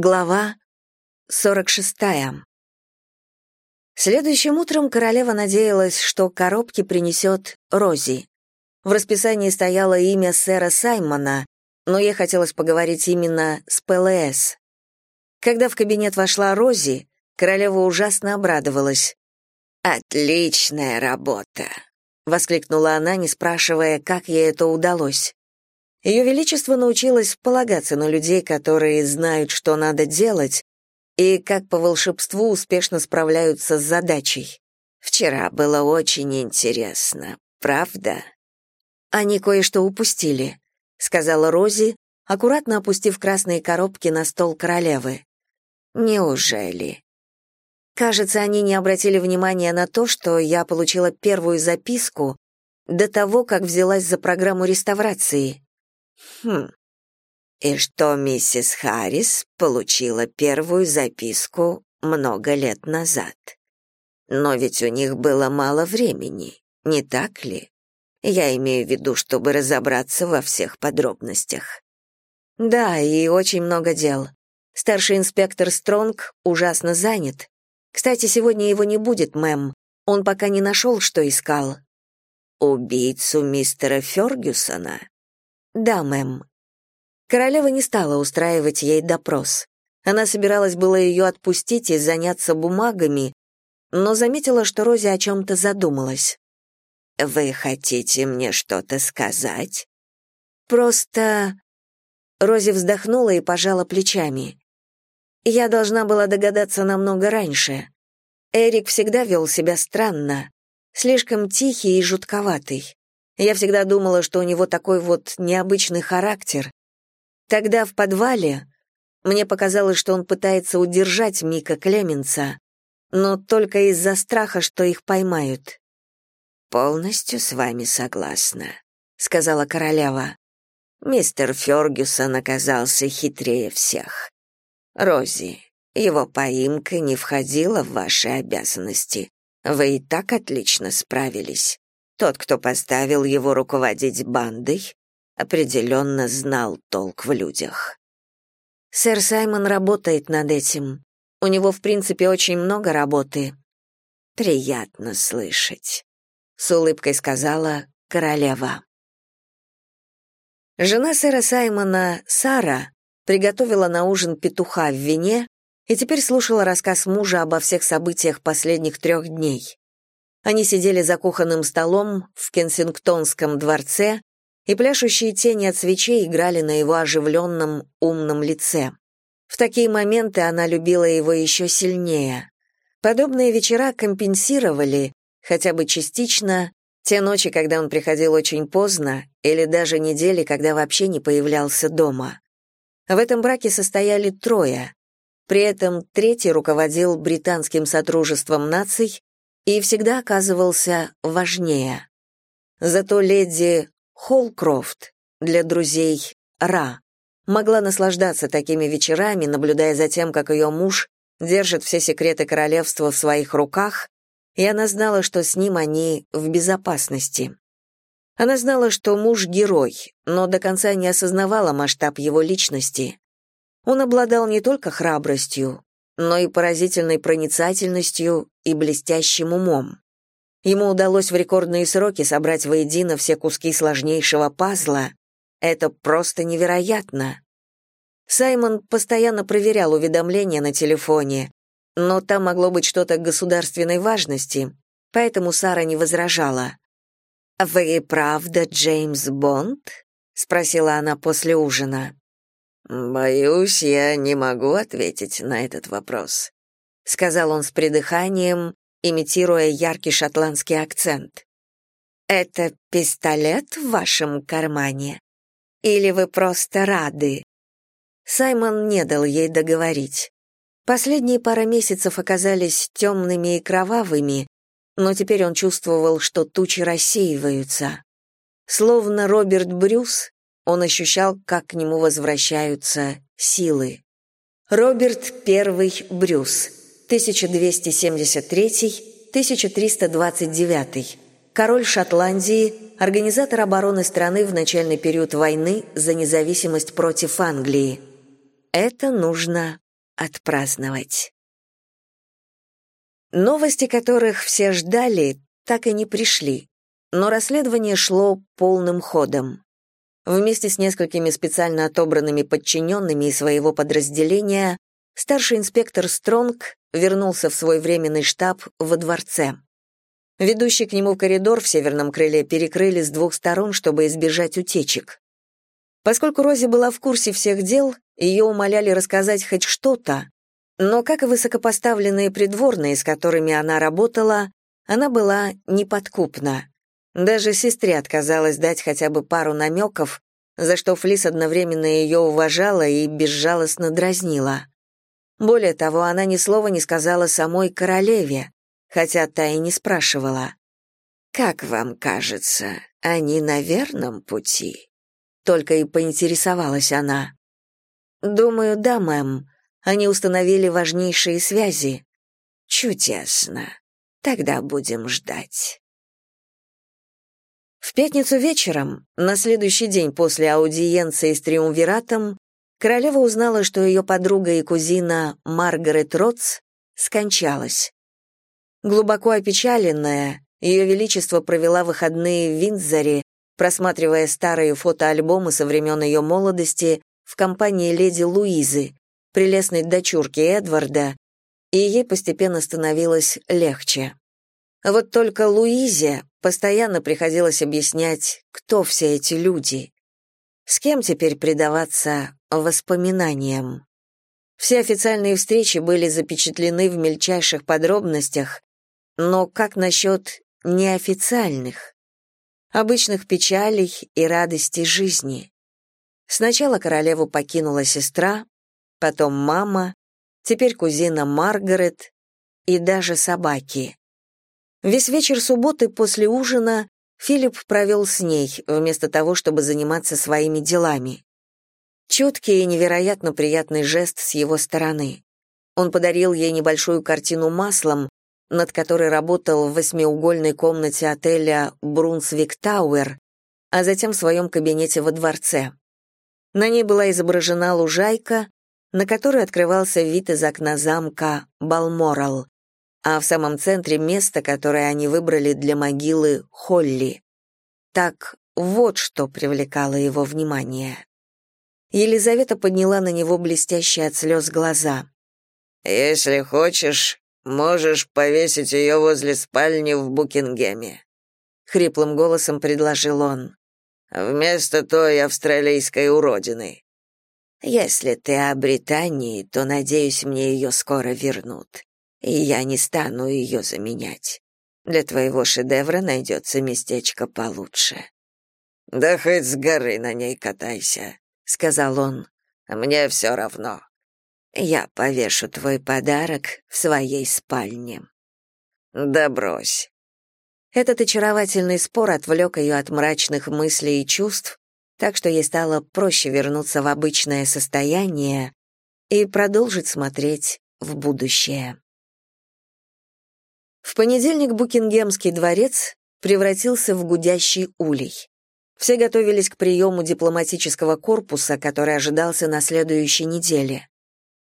Глава 46. Следующим утром королева надеялась, что коробки принесет Рози. В расписании стояло имя сэра Саймона, но ей хотелось поговорить именно с ПЛС. Когда в кабинет вошла Рози, королева ужасно обрадовалась. «Отличная работа!» — воскликнула она, не спрашивая, как ей это удалось. Ее Величество научилось полагаться на людей, которые знают, что надо делать, и как по волшебству успешно справляются с задачей. Вчера было очень интересно, правда? Они кое-что упустили, сказала Рози, аккуратно опустив красные коробки на стол королевы. Неужели? Кажется, они не обратили внимания на то, что я получила первую записку до того, как взялась за программу реставрации. Хм. И что миссис Харрис получила первую записку много лет назад. Но ведь у них было мало времени, не так ли? Я имею в виду, чтобы разобраться во всех подробностях. Да, и очень много дел. Старший инспектор Стронг ужасно занят. Кстати, сегодня его не будет, мэм. Он пока не нашел, что искал. Убийцу мистера Фергюсона? «Да, мэм». Королева не стала устраивать ей допрос. Она собиралась было ее отпустить и заняться бумагами, но заметила, что Рози о чем-то задумалась. «Вы хотите мне что-то сказать?» «Просто...» Рози вздохнула и пожала плечами. «Я должна была догадаться намного раньше. Эрик всегда вел себя странно, слишком тихий и жутковатый. Я всегда думала, что у него такой вот необычный характер. Тогда в подвале мне показалось, что он пытается удержать Мика Клеменса, но только из-за страха, что их поймают. «Полностью с вами согласна», — сказала королева. «Мистер Фергюсон оказался хитрее всех. Рози, его поимка не входила в ваши обязанности. Вы и так отлично справились. Тот, кто поставил его руководить бандой, определенно знал толк в людях. Сэр Саймон работает над этим. У него, в принципе, очень много работы. Приятно слышать, с улыбкой сказала королева. Жена сэра Саймона, Сара, приготовила на ужин петуха в вине и теперь слушала рассказ мужа обо всех событиях последних трех дней. Они сидели за кухонным столом в Кенсингтонском дворце, и пляшущие тени от свечей играли на его оживленном, умном лице. В такие моменты она любила его еще сильнее. Подобные вечера компенсировали, хотя бы частично, те ночи, когда он приходил очень поздно, или даже недели, когда вообще не появлялся дома. В этом браке состояли трое. При этом третий руководил британским сотрудничеством наций, и всегда оказывался важнее. Зато леди Холкрофт для друзей Ра могла наслаждаться такими вечерами, наблюдая за тем, как ее муж держит все секреты королевства в своих руках, и она знала, что с ним они в безопасности. Она знала, что муж — герой, но до конца не осознавала масштаб его личности. Он обладал не только храбростью, но и поразительной проницательностью и блестящим умом. Ему удалось в рекордные сроки собрать воедино все куски сложнейшего пазла. Это просто невероятно. Саймон постоянно проверял уведомления на телефоне, но там могло быть что-то государственной важности, поэтому Сара не возражала. «Вы правда Джеймс Бонд?» — спросила она после ужина. «Боюсь, я не могу ответить на этот вопрос», — сказал он с придыханием, имитируя яркий шотландский акцент. «Это пистолет в вашем кармане? Или вы просто рады?» Саймон не дал ей договорить. Последние пара месяцев оказались темными и кровавыми, но теперь он чувствовал, что тучи рассеиваются. Словно Роберт Брюс, он ощущал, как к нему возвращаются силы. Роберт I Брюс, 1273-1329, король Шотландии, организатор обороны страны в начальный период войны за независимость против Англии. Это нужно отпраздновать. Новости, которых все ждали, так и не пришли, но расследование шло полным ходом. Вместе с несколькими специально отобранными подчиненными из своего подразделения старший инспектор Стронг вернулся в свой временный штаб во дворце. Ведущий к нему коридор в северном крыле перекрыли с двух сторон, чтобы избежать утечек. Поскольку Рози была в курсе всех дел, ее умоляли рассказать хоть что-то, но, как и высокопоставленные придворные, с которыми она работала, она была неподкупна. Даже сестре отказалась дать хотя бы пару намеков, за что Флис одновременно ее уважала и безжалостно дразнила. Более того, она ни слова не сказала самой королеве, хотя та и не спрашивала. «Как вам кажется, они на верном пути?» Только и поинтересовалась она. «Думаю, да, мэм. Они установили важнейшие связи». «Чудесно. Тогда будем ждать». В пятницу вечером, на следующий день после аудиенции с Триумвиратом, королева узнала, что ее подруга и кузина Маргарет Ротс скончалась. Глубоко опечаленная, ее величество провела выходные в Виндзоре, просматривая старые фотоальбомы со времен ее молодости в компании леди Луизы, прелестной дочурки Эдварда, и ей постепенно становилось легче. Вот только Луизе постоянно приходилось объяснять, кто все эти люди. С кем теперь предаваться воспоминаниям? Все официальные встречи были запечатлены в мельчайших подробностях, но как насчет неофициальных? Обычных печалей и радостей жизни. Сначала королеву покинула сестра, потом мама, теперь кузина Маргарет и даже собаки. Весь вечер субботы после ужина Филипп провел с ней, вместо того, чтобы заниматься своими делами. Чуткий и невероятно приятный жест с его стороны. Он подарил ей небольшую картину маслом, над которой работал в восьмиугольной комнате отеля «Брунсвик Тауэр», а затем в своем кабинете во дворце. На ней была изображена лужайка, на которой открывался вид из окна замка Балморал, а в самом центре место, которое они выбрали для могилы Холли. Так вот что привлекало его внимание. Елизавета подняла на него блестящие от слез глаза. «Если хочешь, можешь повесить ее возле спальни в Букингеме», — хриплым голосом предложил он. «Вместо той австралийской уродины. Если ты о Британии, то, надеюсь, мне ее скоро вернут, и я не стану ее заменять. Для твоего шедевра найдется местечко получше». «Да хоть с горы на ней катайся», — сказал он. «Мне все равно. Я повешу твой подарок в своей спальне». «Да брось». Этот очаровательный спор отвлек ее от мрачных мыслей и чувств, так что ей стало проще вернуться в обычное состояние и продолжить смотреть в будущее. В понедельник Букингемский дворец превратился в гудящий улей. Все готовились к приему дипломатического корпуса, который ожидался на следующей неделе.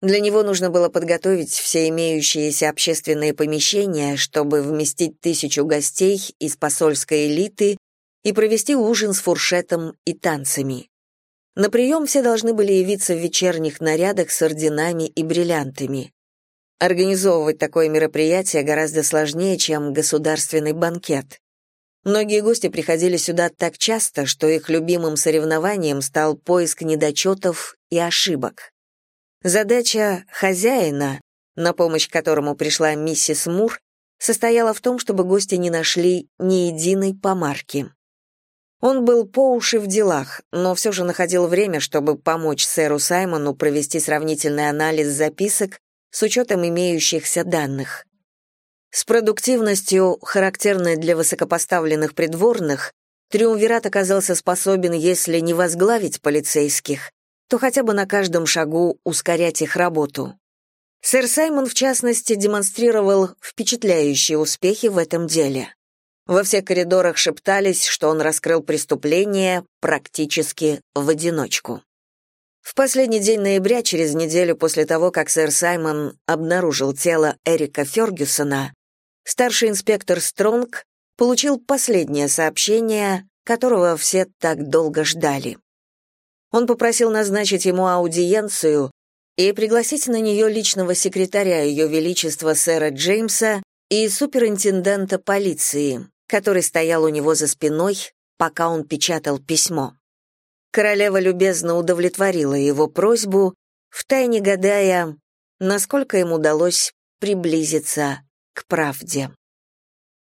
Для него нужно было подготовить все имеющиеся общественные помещения, чтобы вместить тысячу гостей из посольской элиты и провести ужин с фуршетом и танцами. На прием все должны были явиться в вечерних нарядах с орденами и бриллиантами. Организовывать такое мероприятие гораздо сложнее, чем государственный банкет. Многие гости приходили сюда так часто, что их любимым соревнованием стал поиск недочетов и ошибок. Задача хозяина, на помощь которому пришла миссис Мур, состояла в том, чтобы гости не нашли ни единой помарки. Он был по уши в делах, но все же находил время, чтобы помочь сэру Саймону провести сравнительный анализ записок с учетом имеющихся данных. С продуктивностью, характерной для высокопоставленных придворных, Триумвират оказался способен, если не возглавить полицейских, то хотя бы на каждом шагу ускорять их работу. Сэр Саймон, в частности, демонстрировал впечатляющие успехи в этом деле. Во всех коридорах шептались, что он раскрыл преступление практически в одиночку. В последний день ноября, через неделю после того, как сэр Саймон обнаружил тело Эрика Фергюсона, старший инспектор Стронг получил последнее сообщение, которого все так долго ждали. Он попросил назначить ему аудиенцию и пригласить на нее личного секретаря Ее Величества сэра Джеймса и суперинтендента полиции, который стоял у него за спиной, пока он печатал письмо. Королева любезно удовлетворила его просьбу, втайне гадая, насколько им удалось приблизиться к правде.